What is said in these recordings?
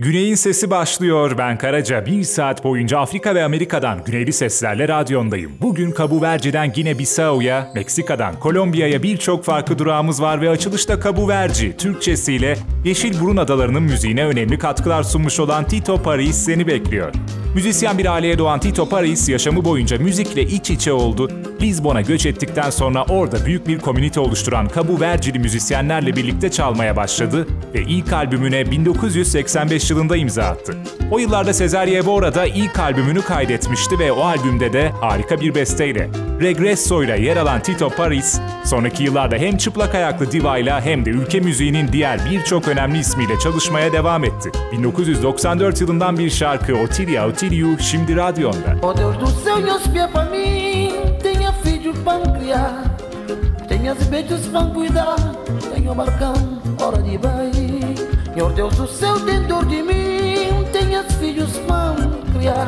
Güney'in sesi başlıyor. Ben Karaca. Bir saat boyunca Afrika ve Amerika'dan güneyli seslerle radyondayım. Bugün Cabo Verde'den Gine Bissau'ya, Meksika'dan Kolombiya'ya birçok farklı durağımız var ve açılışta Cabo Verde Türkçesiyle Yeşil Burun Adaları'nın müziğine önemli katkılar sunmuş olan Tito Paris seni bekliyor. Müzisyen bir aileye doğan Tito Paris yaşamı boyunca müzikle iç içe oldu. Lisbon'a göç ettikten sonra orada büyük bir komünite oluşturan Cabo Verde'li müzisyenlerle birlikte çalmaya başladı ve ilk albümüne 1985 yılında imza attı. O yıllarda Cesar Yevora da ilk albümünü kaydetmişti ve o albümde de harika bir besteyle Regresso ile yer alan Tito Paris, sonraki yıllarda hem çıplak ayaklı diva ile hem de ülke müziğinin diğer birçok önemli ismiyle çalışmaya devam etti. 1994 yılından bir şarkı Otilia Otiliu şimdi radyonda. Oh Deus do céu, Deus pia pra mim Tenha filhos pra criar. Tenha beijos pra cuidar Tenho marcão, hora de baile Senhor Deus do céu, tem dor de mim Tenha filhos pra criar.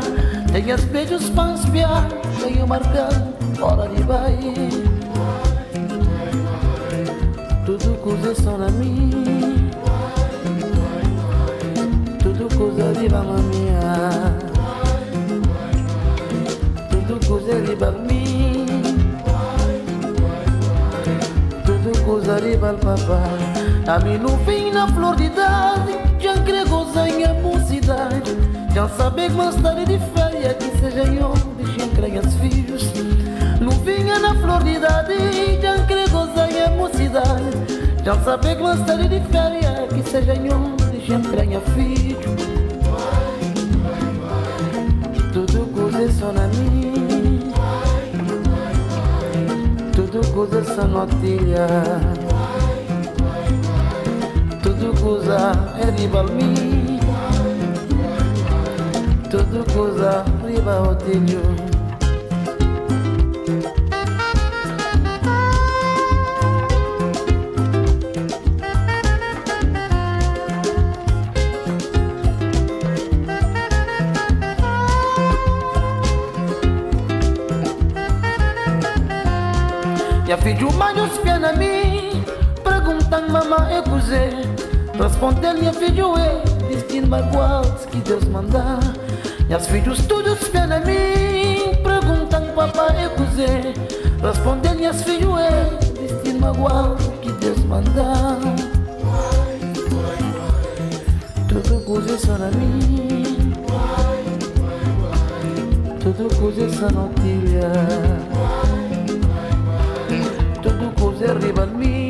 Tenha beijos pra espiar Tenho marcão, hora de baile Tudo coisa só na mim Tudo coisa de mamma Tudo de mim. Tudo coisa de papai A mim não vem na flor de idade Já entregou em mocidade. Já sabe que de férias Que seja eu, deixa crianças filhos. Não vinha na flor de idade Já entregou em mocidade. Já sabe que de férias Que seja eu, deixa crianças filhos. Tudo coisa só na mim Tudo coisa só notilha Tudo coisa é riba mim Tudo coisa riba otilho E Minha filha humana se pia na mim Perguntam mamãe, eu cozei Responder, minha filha é Destino bagual que Deus mandar Minhas filhos tudo se pia na mim Perguntam papai eu cozei Responder, minhas filhas é Destino bagual que Deus mandar Tudo coisa só na mim Tudo coisa só na notícia arriba al me.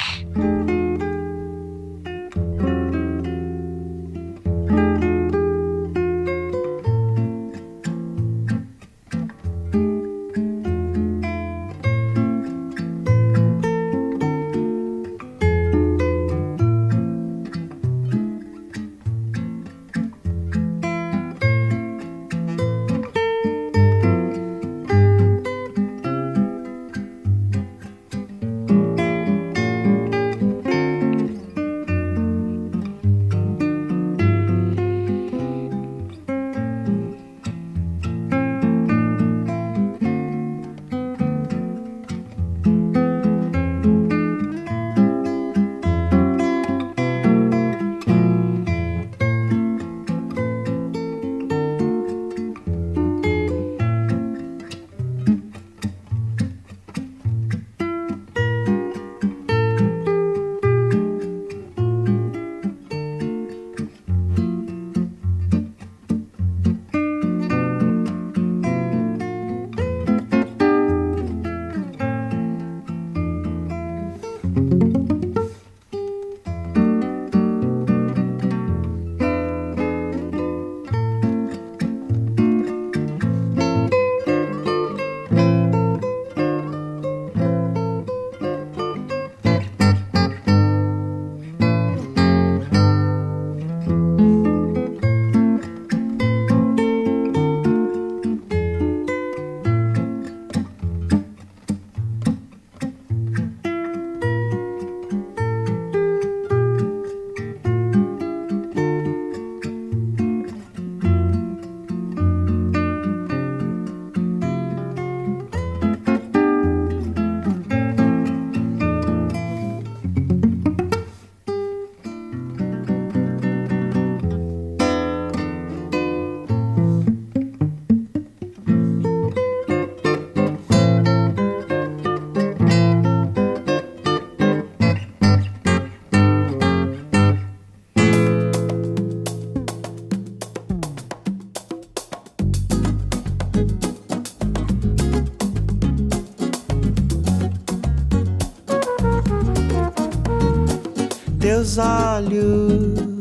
Olhos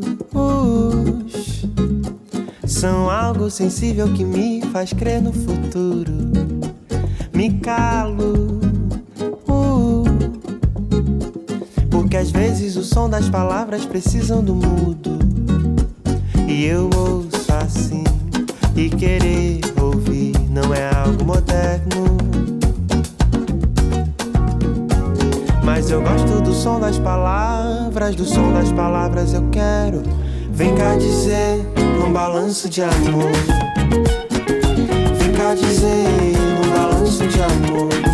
são algo sensível que me faz crer no futuro. Me calo. Uh, porque às vezes o som das palavras precisam do mudo. E eu ouço assim. E querer ouvir não é algo moderno. Mas eu gosto do som das palavras, do som das palavras eu quero. Vem cá dizer num balanço de amor. Vem cá dizer num balanço de amor.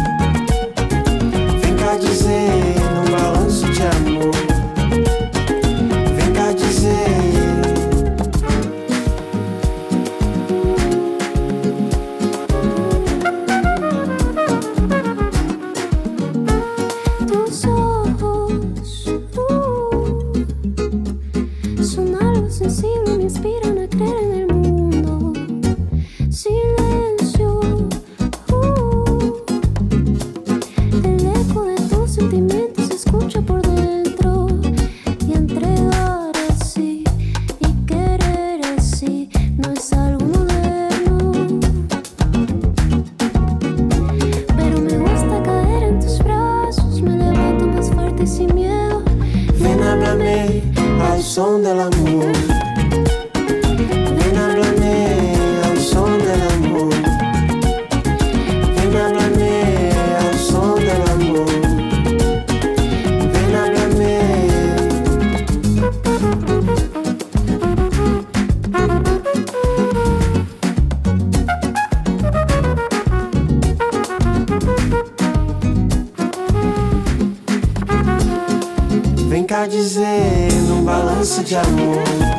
dizendo um balanço de amor.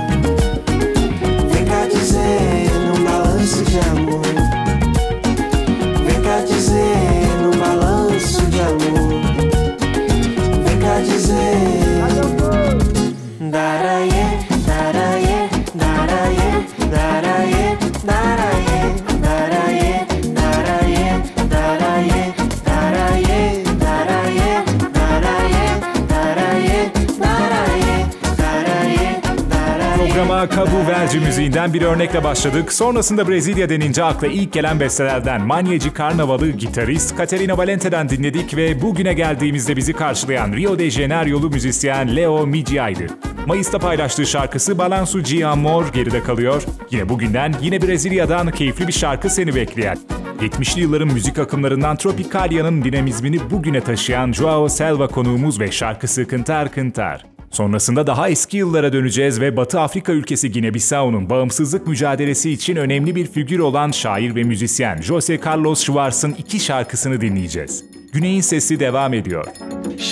Programa Kabu Verci müziğinden bir örnekle başladık. Sonrasında Brezilya denince akla ilk gelen bestelerden Manyeci Karnavalı gitarist Caterina Valente'den dinledik ve bugüne geldiğimizde bizi karşılayan Rio de Janeiro'lu müzisyen Leo Migia'ydı. Mayıs'ta paylaştığı şarkısı Balanço de Amor geride kalıyor. Yine bugünden yine Brezilya'dan keyifli bir şarkı seni bekleyen. 70'li yılların müzik akımlarından Tropicalia'nın dinamizmini bugüne taşıyan Joao Selva konuğumuz ve şarkısı Kıntar Kıntar. Sonrasında daha eski yıllara döneceğiz ve Batı Afrika ülkesi Gine-Bissau'nun bağımsızlık mücadelesi için önemli bir figür olan şair ve müzisyen José Carlos Schwartz'ın iki şarkısını dinleyeceğiz. Güney'in sesi devam ediyor.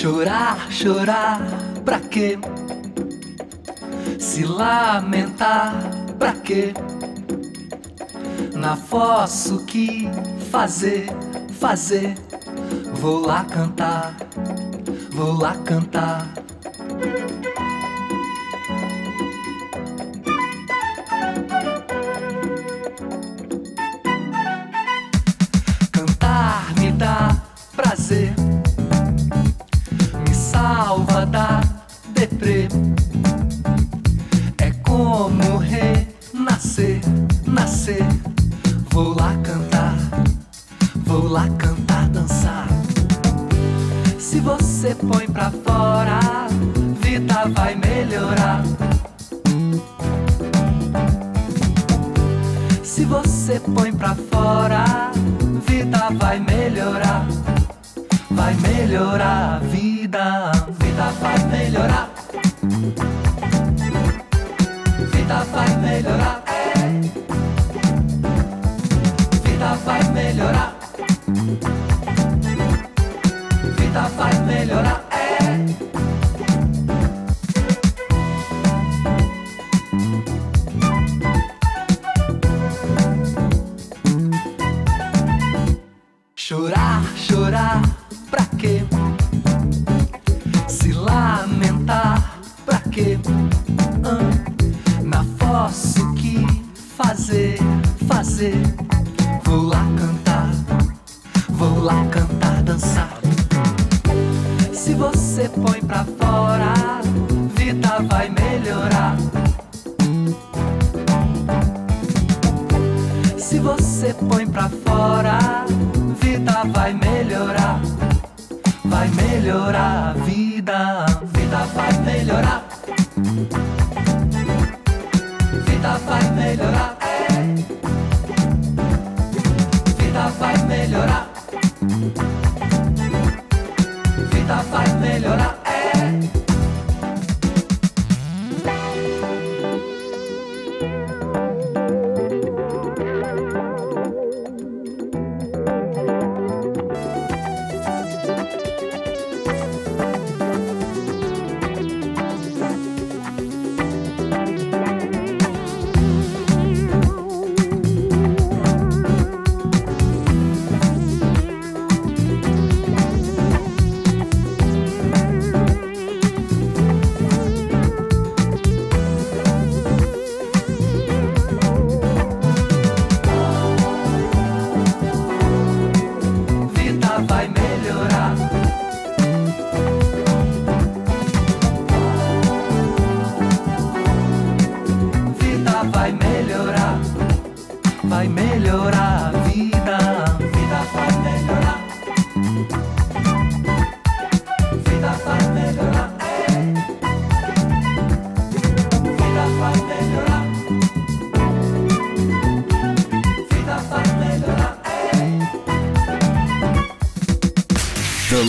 Chorar, chorar, pra quê? Se lamentar, pra quê? Na fossa o que fazer, fazer? Vou lá cantar, vou lá cantar. Cantar me dá prazer me salva da deprê. É como renascer, nascer. Vou lá cantar, vou lá cantar, dançar. Se você põe pra fora, põe pra fora, vida vai melhorar. Vai melhorar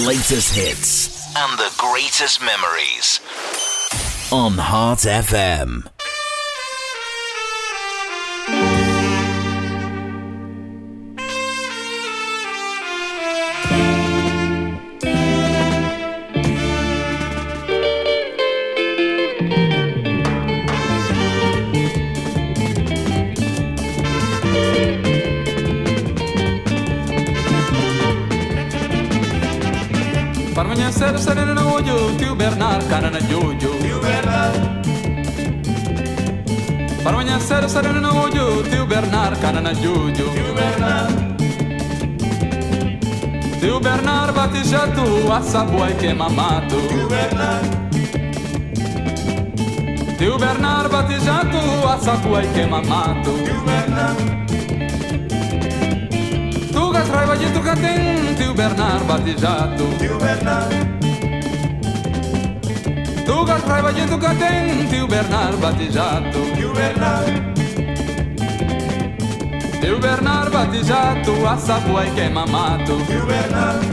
latest hits and the greatest memories on Heart FM. Bernard, canana Jojo. Tio Bernard. Para amanhã ser sereno no ojo, tio Bernard, canana Jojo. Tio Bernard. Tio Bernard bate jato, assabua que queima mato. Tio Bernard. Tio Bernard bate jato, assabua e queima. Tio Bernard. Tu gas raiva de tu catem, tio Bernard bate jato. Tio Bernard. Tu Gaspar Valleto Catente, o Bernard Battisato. E o Bernard. E o Bernard Battisato, a Sapuai e é mamato E o Bernard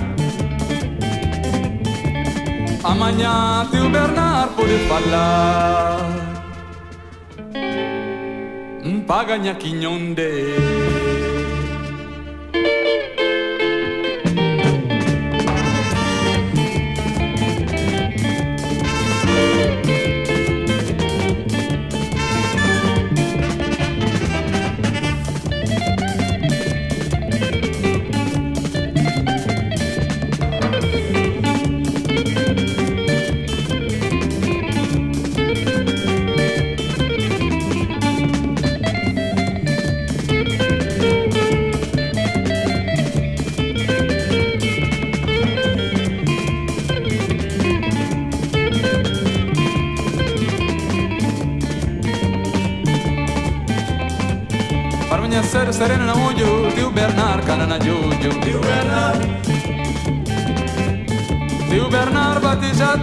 Amanhã teu Bernard pode falar Um paganhaquinhonde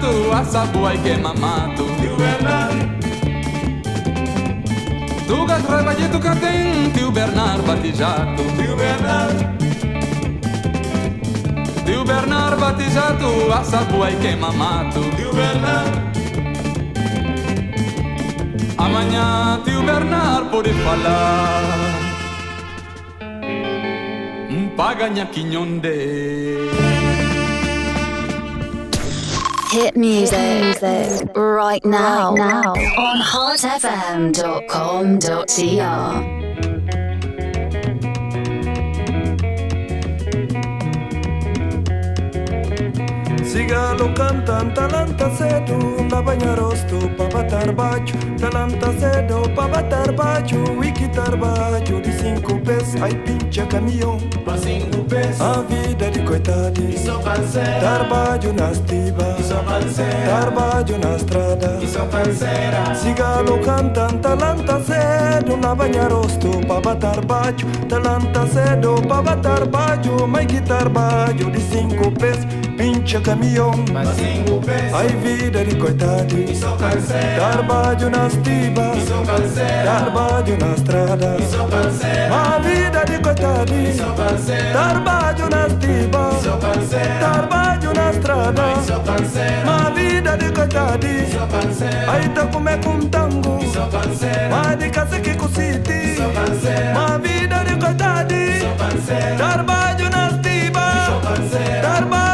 tu a e que mamatu Tio Bernard Tu ga trabalhei tu ca tem Bernard batijato Tio Bernard Tio Bernard batijato a e que mamatu Tio Bernard Amanhã tio Bernard pode falar Um paganha quinhonde Hit music, right now, right now on hotfm.com.tr. Cigalo cantan talanta cedo Pa banhar rosto, pa bater baixo Talanta cedo, pa bater baixo E quitar baixo de cinco pés Ai pincha caminhão Pa cinco pés A vida de coitado Isso Trabalho na estiva Isso Trabalho na estrada Isso Cigano cantan talanta cedo na banha rosto pa batar baixo Talanta cedo pa batar baixo Mai guitar baixo de cinco pés Pincha caminhão Ai vida de coitado baixo nas tibas baixo na estrada A vida de coitado baixo nas tibas baixo na estrada Ma vida de coitado Ai tá come com tango Ma de casa que cositi Ma vida de coitado baixo nas tibas Dar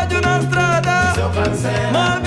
My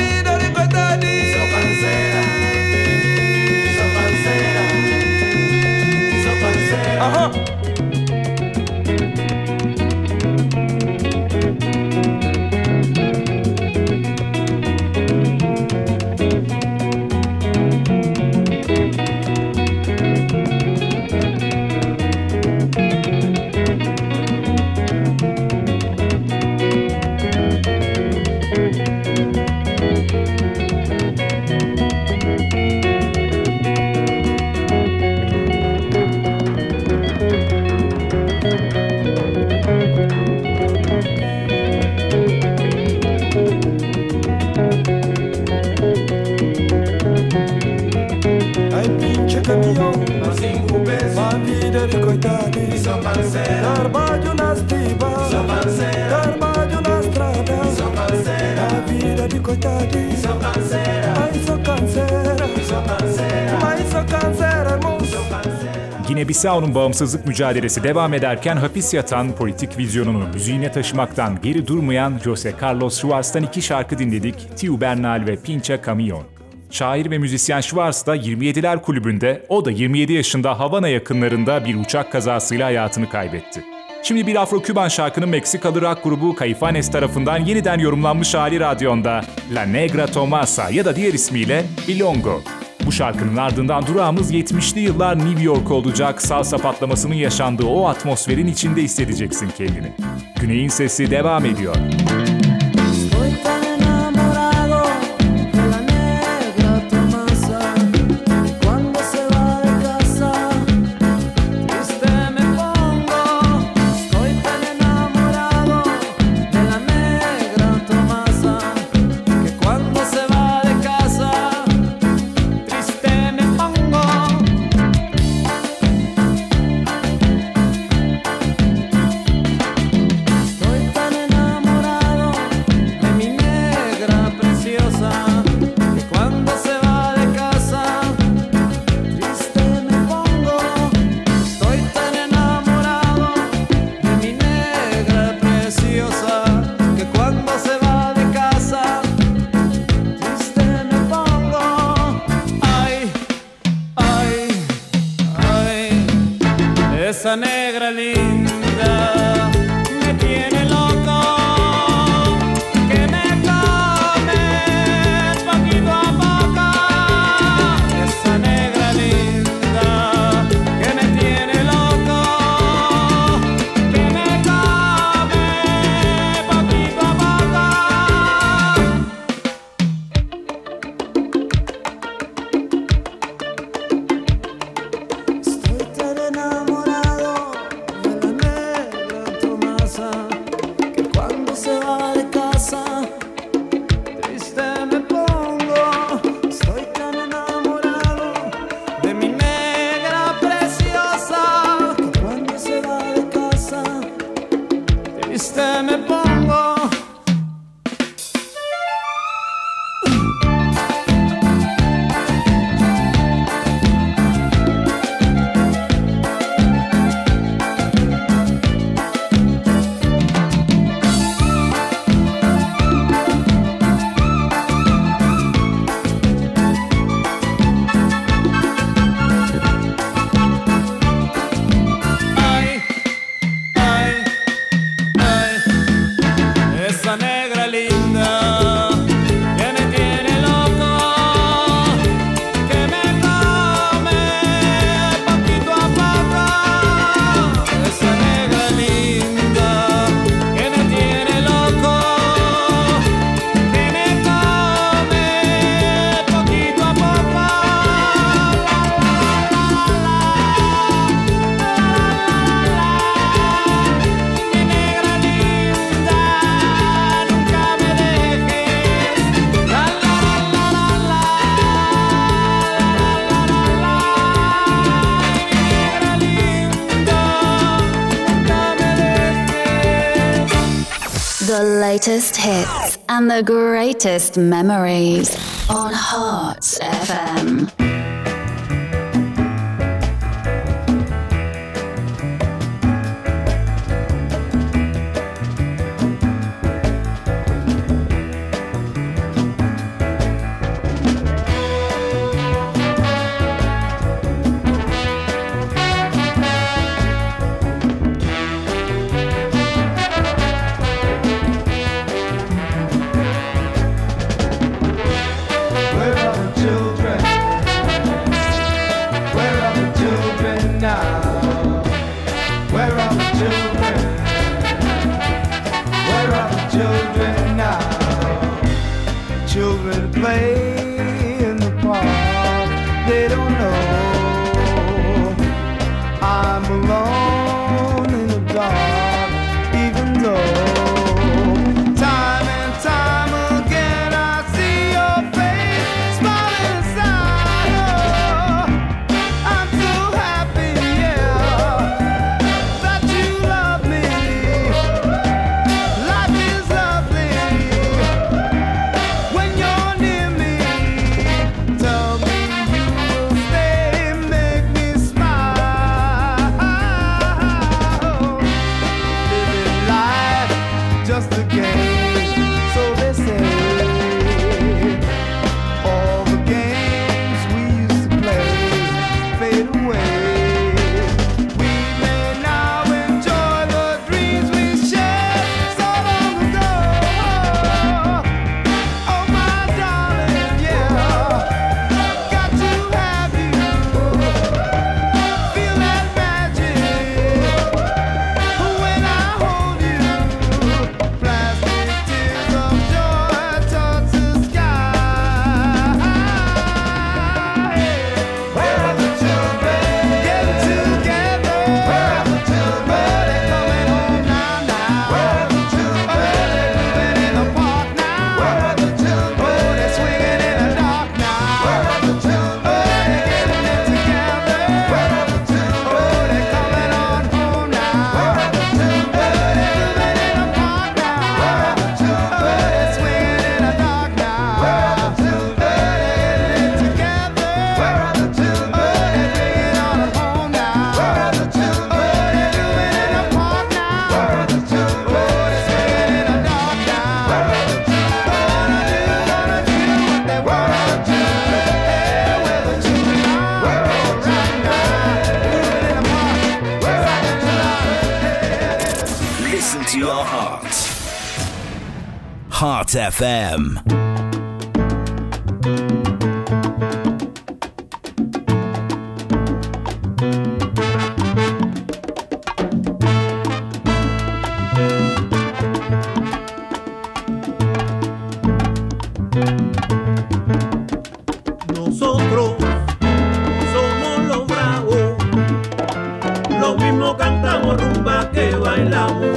Gine-Bissau'nun bağımsızlık mücadelesi devam ederken hapis yatan politik vizyonunu müziğine taşımaktan geri durmayan Jose Carlos Schwartz'tan iki şarkı dinledik, Tiu Bernal ve Pincha Camion. Şair ve müzisyen Schwartz da 27'ler kulübünde, o da 27 yaşında Havana yakınlarında bir uçak kazasıyla hayatını kaybetti. Şimdi bir Afro-Küban şarkının Meksikalı rock grubu Caifanes tarafından yeniden yorumlanmış hali radyonda La Negra Tomasa ya da diğer ismiyle Bilongo. Bu şarkının ardından durağımız 70'li yıllar New York olacak. Salsa patlamasının yaşandığı o atmosferin içinde hissedeceksin kendini. Güney'in sesi devam ediyor. Estoy latest hits and the greatest memories on Heart FM. bailamos.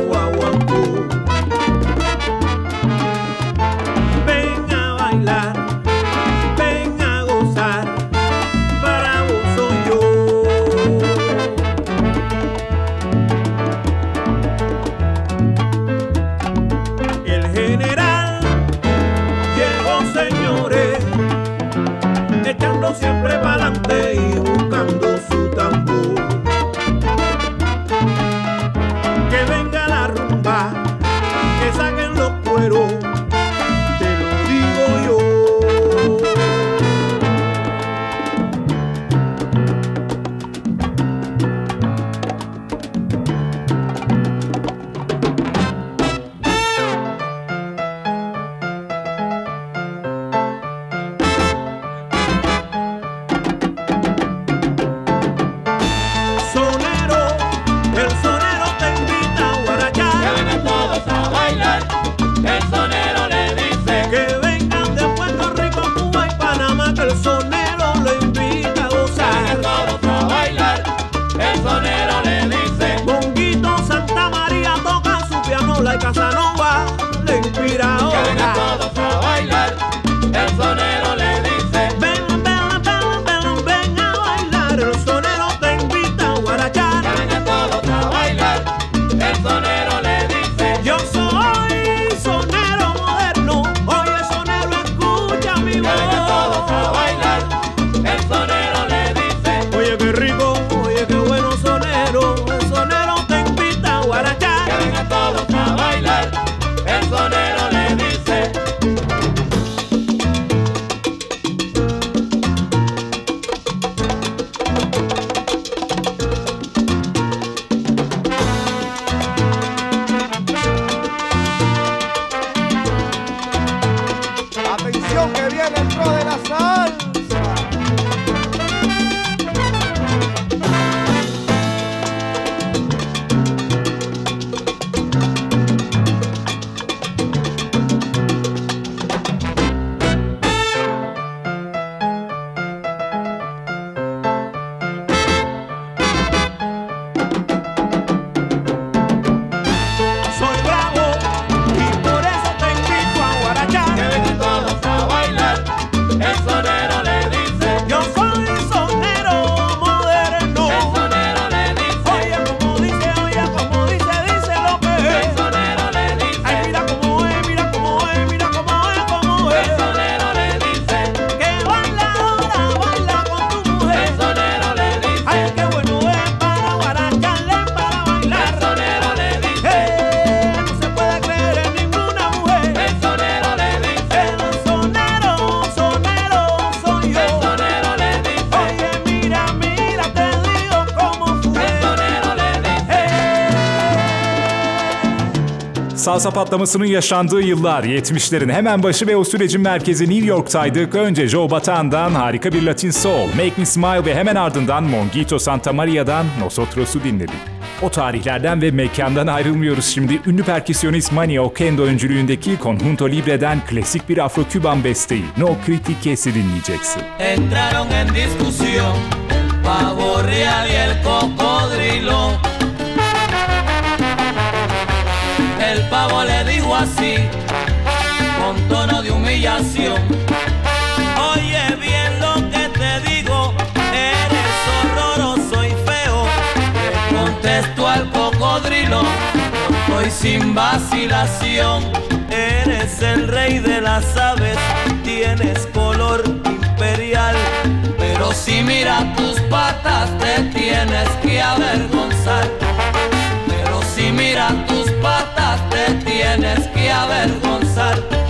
Patlamasının yaşandığı yıllar 70'lerin hemen başı ve o sürecin merkezi New York'taydık. Önce Joe Batan'dan harika bir Latin Soul, Make Me Smile ve hemen ardından Monguito Santa Maria'dan Nosotros'u dinledik. O tarihlerden ve mekandan ayrılmıyoruz şimdi. Ünlü perküsyonist Manny Okendo öncülüğündeki Conjunto Libre'den klasik bir Afro-Küban besteyi No Critices'i dinleyeceksin. entraron en discusión pavo con tono de humillación. Oye bien lo que te digo, eres horroroso y feo. Le contestó al cocodrilo, hoy sin vacilación. Eres el rey de las aves, tienes color imperial. Pero si mira tus patas, te tienes que avergonzar. Pero si mira tus patas, te tienes que avergonzar.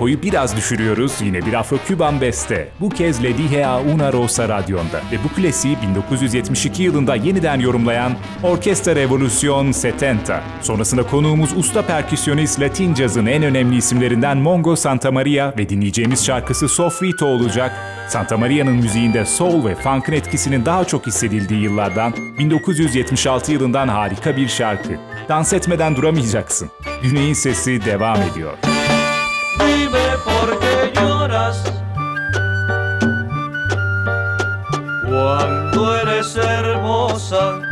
Tempoyu biraz düşürüyoruz. Yine bir Afro-Küban beste. Bu kez Le Dije a una Rosa radyonda. Ve bu klasiği 1972 yılında yeniden yorumlayan Orkestra Revolution 70. Sonrasında konuğumuz usta perküsyonist Latin cazın en önemli isimlerinden Mongo Santamaria ve dinleyeceğimiz şarkısı Sofrito olacak. Santa Maria'nın müziğinde soul ve funk'ın etkisinin daha çok hissedildiği yıllardan 1976 yılından harika bir şarkı. Dans etmeden duramayacaksın. Güney'in sesi devam ediyor. es hermosa.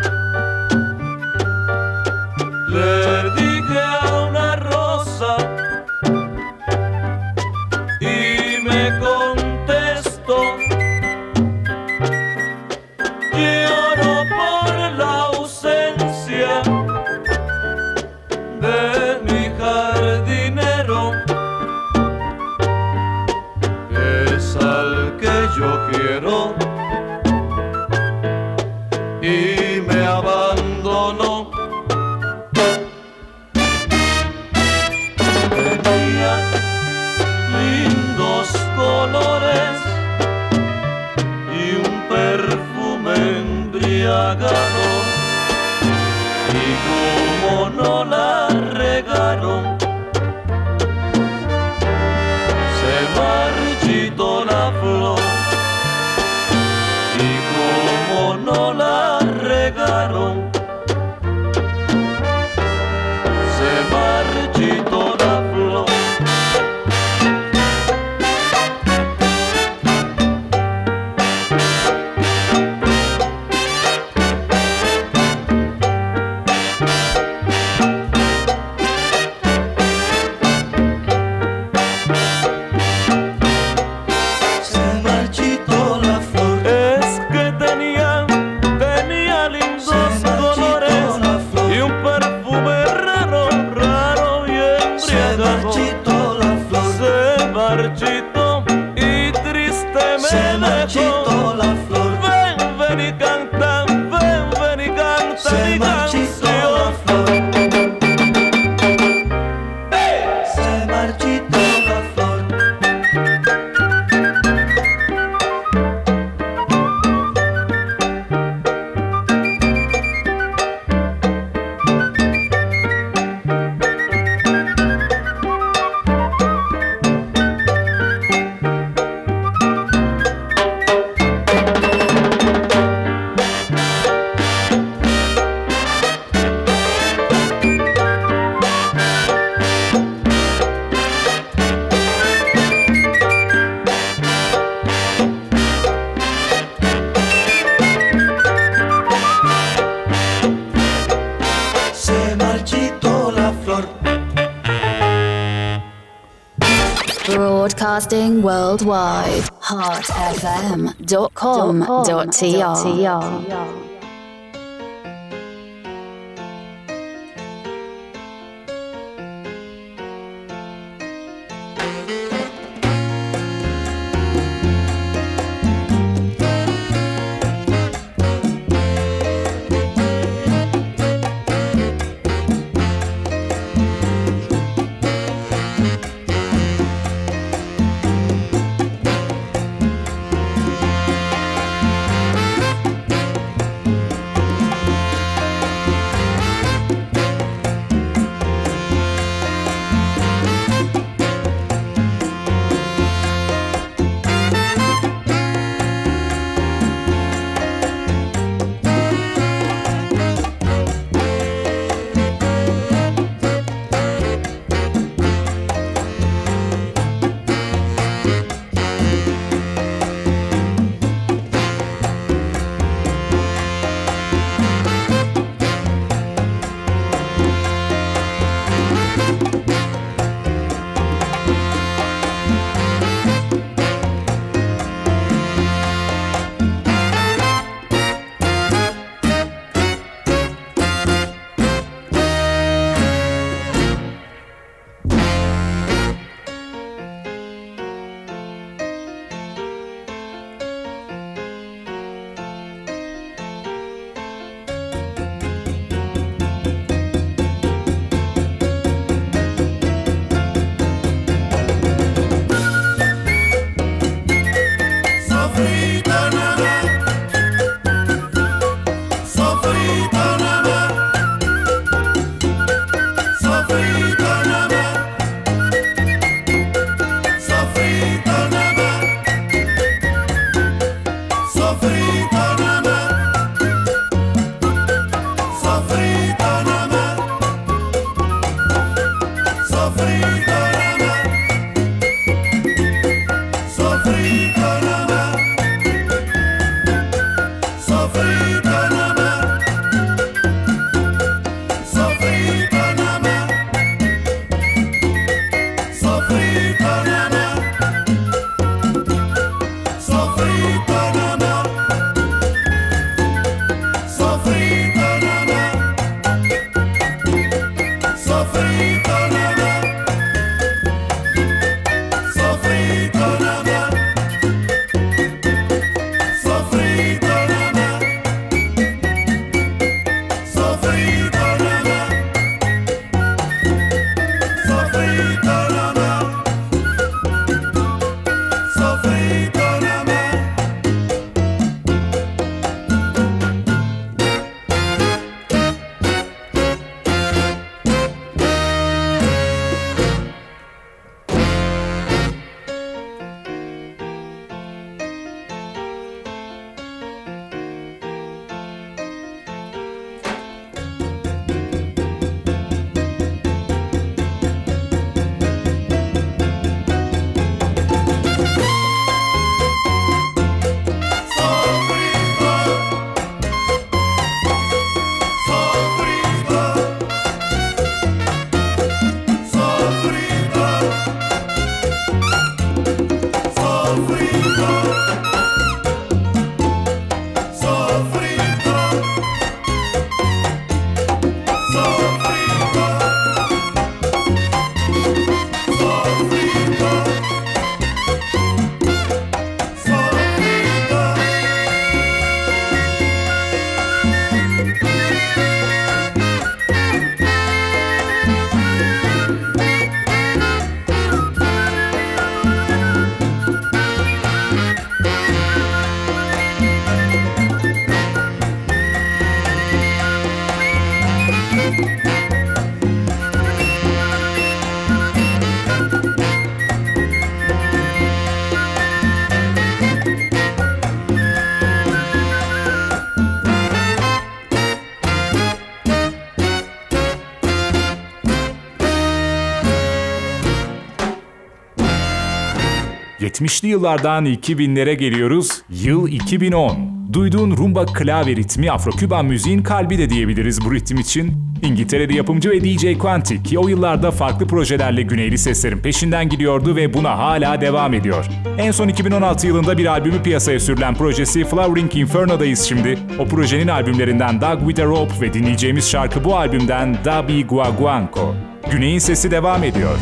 只有只有。sufrido. ...70'li yıllardan 2000'lere geliyoruz. Yıl 2010. Duyduğun rumba klavye ritmi Afro-Küban müziğin kalbi de diyebiliriz bu ritim için. İngiltere'de yapımcı ve DJ Quantic o yıllarda farklı projelerle güneyli seslerin peşinden gidiyordu ve buna hala devam ediyor. En son 2016 yılında bir albümü piyasaya sürülen projesi Flowering Inferno'dayız şimdi. O projenin albümlerinden Dog With A Rope ve dinleyeceğimiz şarkı bu albümden Dabi Guaguanco. Güney'in sesi devam ediyor.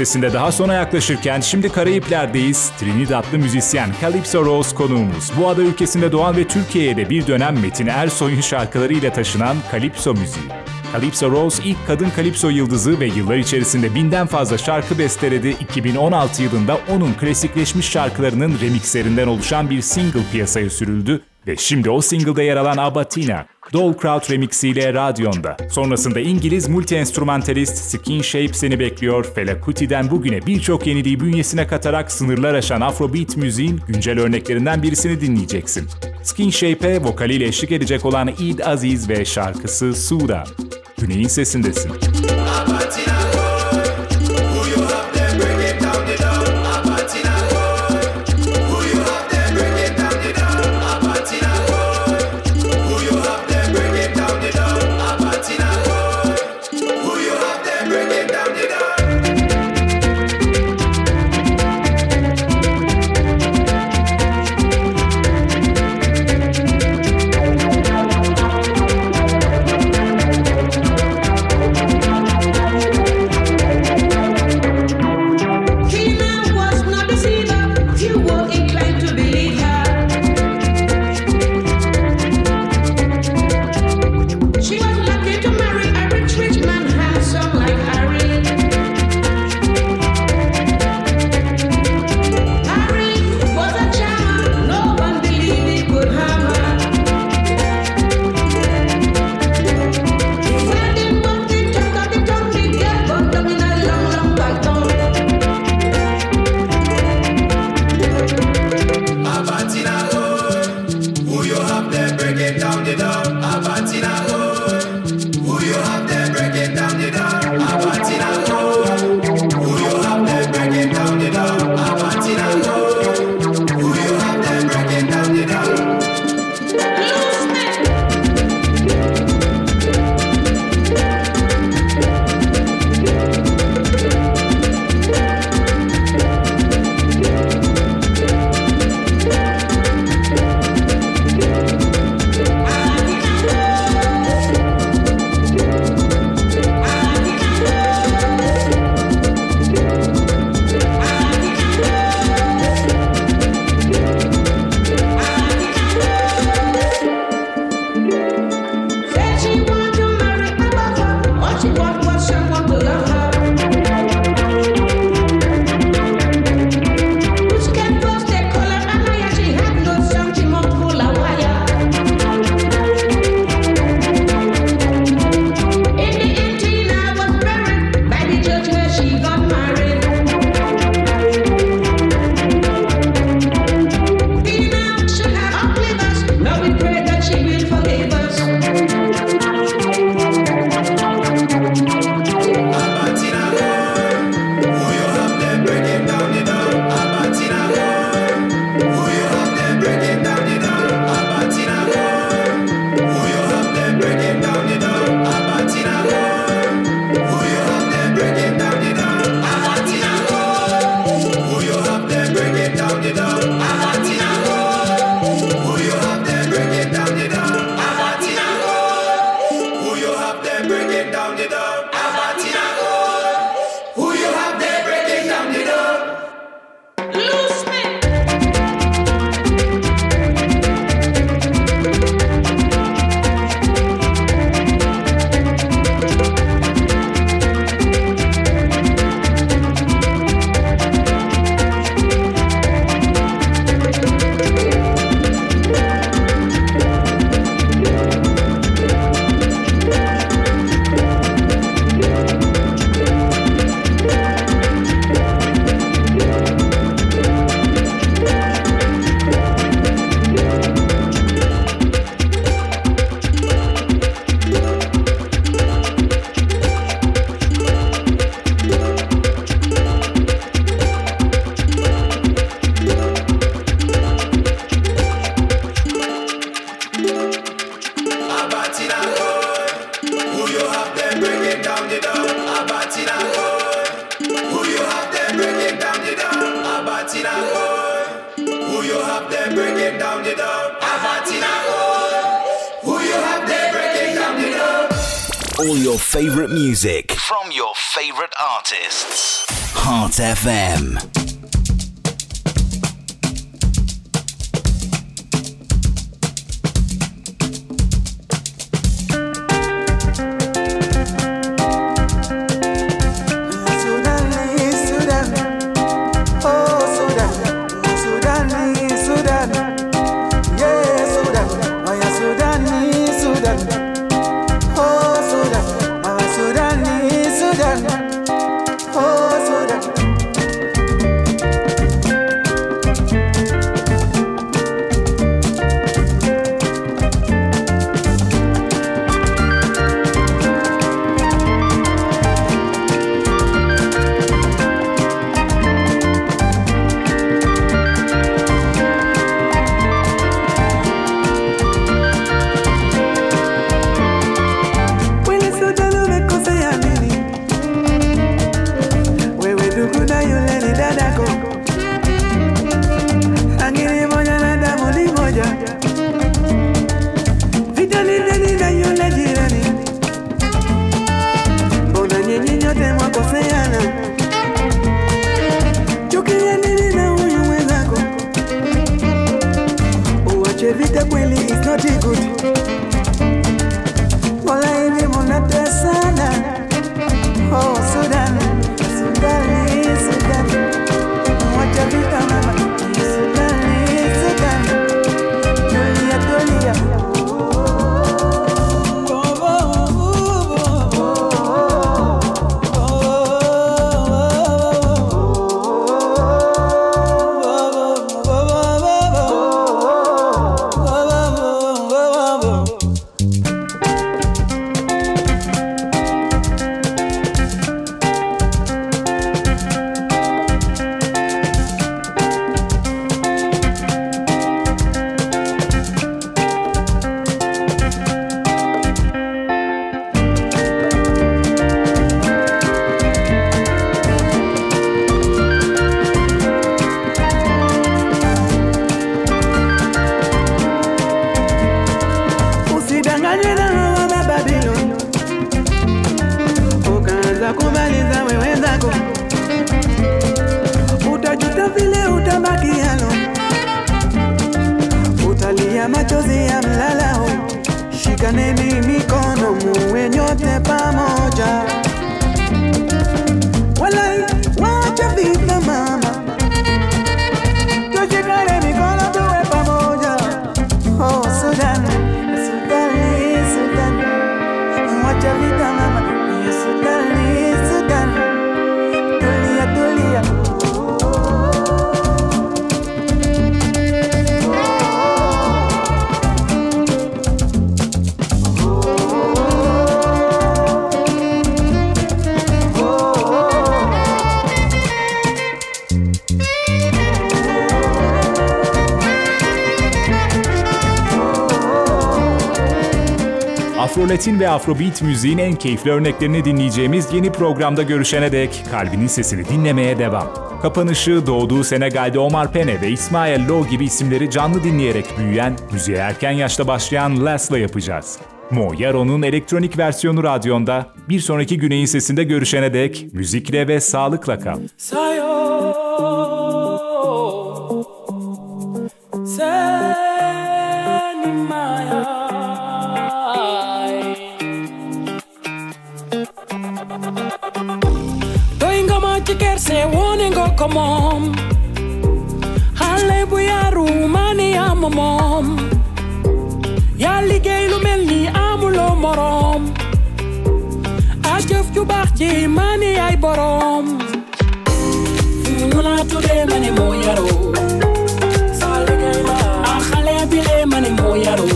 listesinde daha sona yaklaşırken şimdi Karayipler'deyiz. Trinidadlı müzisyen Calypso Rose konuğumuz. Bu ada ülkesinde doğan ve Türkiye'ye de bir dönem Metin Ersoy'un şarkılarıyla taşınan Calypso müziği. Calypso Rose ilk kadın Calypso yıldızı ve yıllar içerisinde binden fazla şarkı besteledi. 2016 yılında onun klasikleşmiş şarkılarının remixlerinden oluşan bir single piyasaya sürüldü ve şimdi o single'da yer alan Abatina, Dowlcrowd remixiyle radyonda. Sonrasında İngiliz multi-enstrümantalist Skin Shape seni bekliyor. Fela Kuti'den bugüne birçok yeniliği bünyesine katarak sınırlar aşan Afrobeat müziğin güncel örneklerinden birisini dinleyeceksin. Skin Shape'e vokaliyle eşlik edecek olan Eid Aziz ve şarkısı Sura. Güney'in sesindesin. 向光的蓝。Your favorite music from your favorite artists. Heart FM. horse Afro-Latin ve Afrobeat müziğin en keyifli örneklerini dinleyeceğimiz yeni programda görüşene dek kalbinin sesini dinlemeye devam. Kapanışı doğduğu Senegal'de Omar Pene ve İsmail Lo gibi isimleri canlı dinleyerek büyüyen, müziğe erken yaşta başlayan Les'la yapacağız. Mo Yaro'nun elektronik versiyonu radyonda, bir sonraki Güney'in sesinde görüşene dek müzikle ve sağlıkla kal. Sayo Peter say, warning, go come on Hallelujah, Rumani, I'm a mom. Melni amulo morom. Ajef ju baxji mani ay borom. Nuna tude mani mo yaro. Sale gayla. Akhale bile mani mo yaro.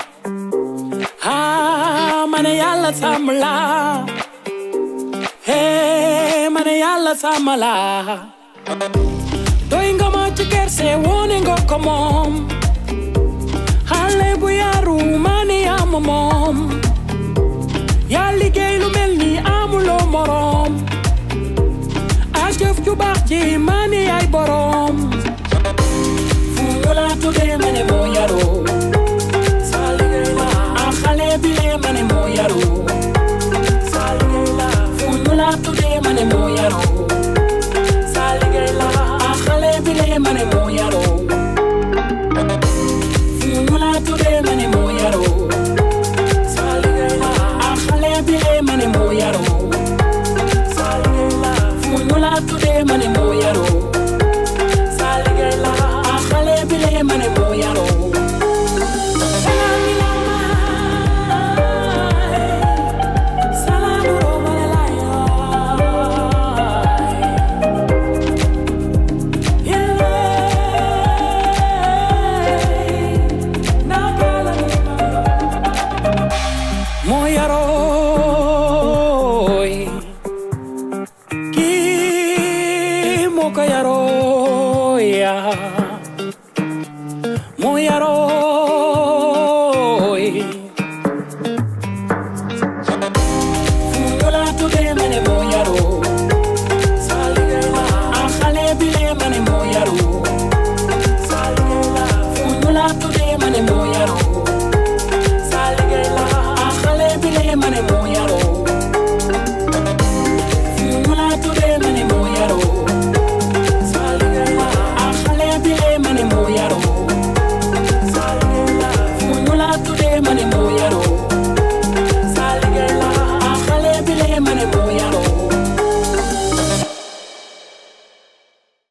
याला थांबला हे मने याला थांबला Doingo machi kerse woningo komom. Halebuya rumani amomom. Yali geilu melni amulo morom. Ashkef kubarki mani ay borom. Fumula tude mene moyaro